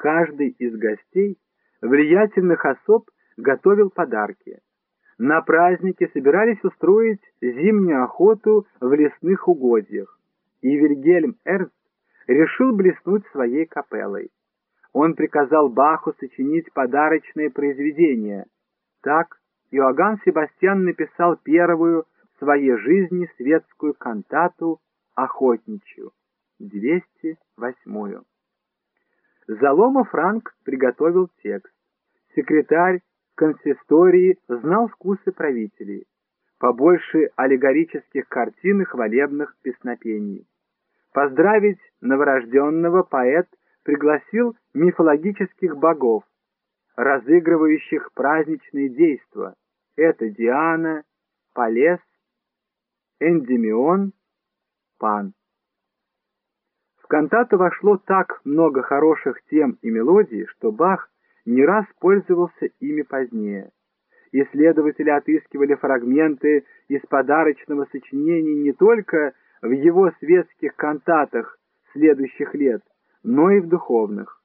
Каждый из гостей, влиятельных особ, готовил подарки. На празднике собирались устроить зимнюю охоту в лесных угодьях, и Вильгельм Эрнст решил блеснуть своей капеллой. Он приказал Баху сочинить подарочное произведение. Так Иоганн Себастьян написал первую в своей жизни светскую кантату «Охотничью», 208-ю. Залома Франк приготовил текст. Секретарь консистории знал вкусы правителей. Побольше аллегорических картин и хвалебных песнопений. Поздравить новорожденного поэт пригласил мифологических богов, разыгрывающих праздничные действия. Это Диана, Полес, Эндемион, Пан. Кантату вошло так много хороших тем и мелодий, что Бах не раз пользовался ими позднее. Исследователи отыскивали фрагменты из подарочного сочинения не только в его светских кантатах следующих лет, но и в духовных.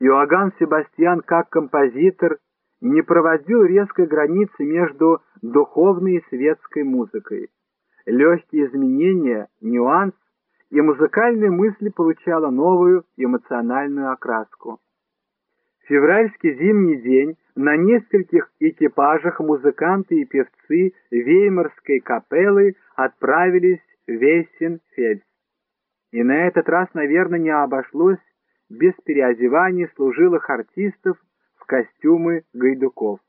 Иоганн Себастьян как композитор не проводил резкой границы между духовной и светской музыкой. Легкие изменения, нюанс и музыкальная мысль получала новую эмоциональную окраску. Февральский зимний день на нескольких экипажах музыканты и певцы Веймарской капеллы отправились в Вейсенфельд. И на этот раз, наверное, не обошлось без переодевания служилых артистов в костюмы гайдуков.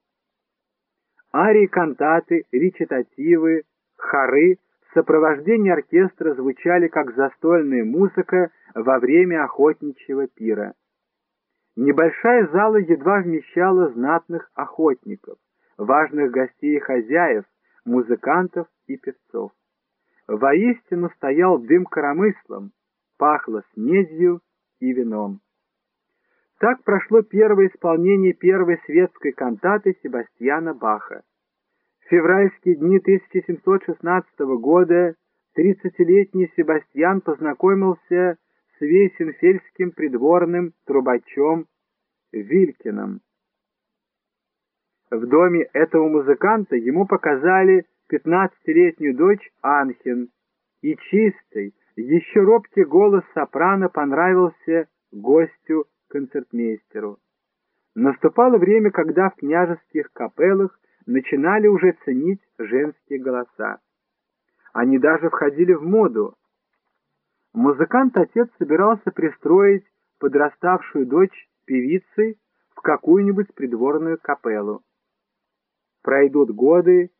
Арии, кантаты, речитативы, хоры сопровождении оркестра звучали как застольная музыка во время охотничьего пира. Небольшая зала едва вмещала знатных охотников, важных гостей и хозяев, музыкантов и певцов. Воистину стоял дым коромыслом, пахло снедью и вином. Так прошло первое исполнение первой светской кантаты Себастьяна Баха. Февральские дни 1716 года тридцатилетний Себастьян познакомился с вейсенфельским придворным трубачом Вилькиным. В доме этого музыканта ему показали пятнадцатилетнюю дочь Анхин, и чистый, еще робкий голос сопрано понравился гостю-концертмейстеру. Наступало время, когда в княжеских капеллах начинали уже ценить женские голоса. Они даже входили в моду. Музыкант-отец собирался пристроить подраставшую дочь певицы в какую-нибудь придворную капеллу. Пройдут годы,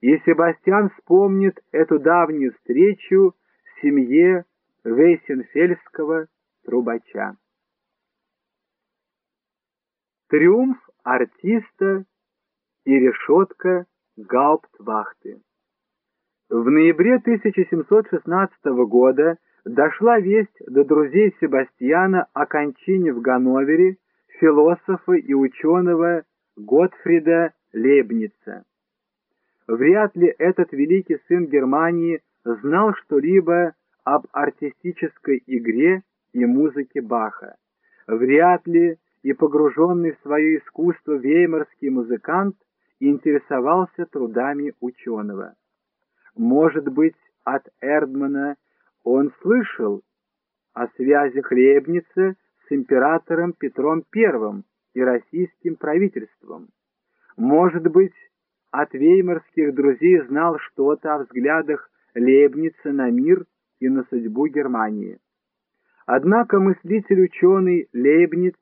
и Себастьян вспомнит эту давнюю встречу в семье Вейсенфельского трубача. Триумф артиста и решетка гауптвахты. В ноябре 1716 года дошла весть до друзей Себастьяна о кончине в Ганновере философа и ученого Готфрида Лейбница. Вряд ли этот великий сын Германии знал что-либо об артистической игре и музыке Баха. Вряд ли и погруженный в свое искусство веймарский музыкант интересовался трудами ученого. Может быть, от Эрдмана он слышал о связях Лейбница с императором Петром I и российским правительством. Может быть, от веймарских друзей знал что-то о взглядах Лейбница на мир и на судьбу Германии. Однако мыслитель-ученый Лейбниц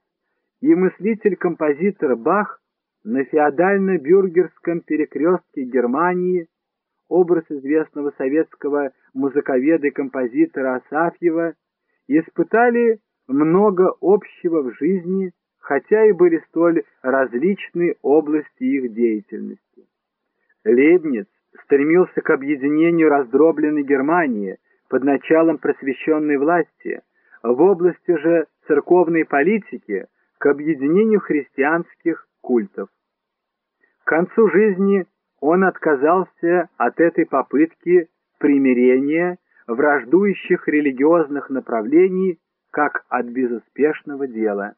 и мыслитель-композитор Бах на феодально-бюргерском перекрестке Германии образ известного советского музыковеда и композитора Асафьева испытали много общего в жизни, хотя и были столь различны области их деятельности. Лейбниц стремился к объединению раздробленной Германии под началом просвещенной власти, в области же церковной политики к объединению христианских культов. К концу жизни он отказался от этой попытки примирения враждующих религиозных направлений как от безуспешного дела.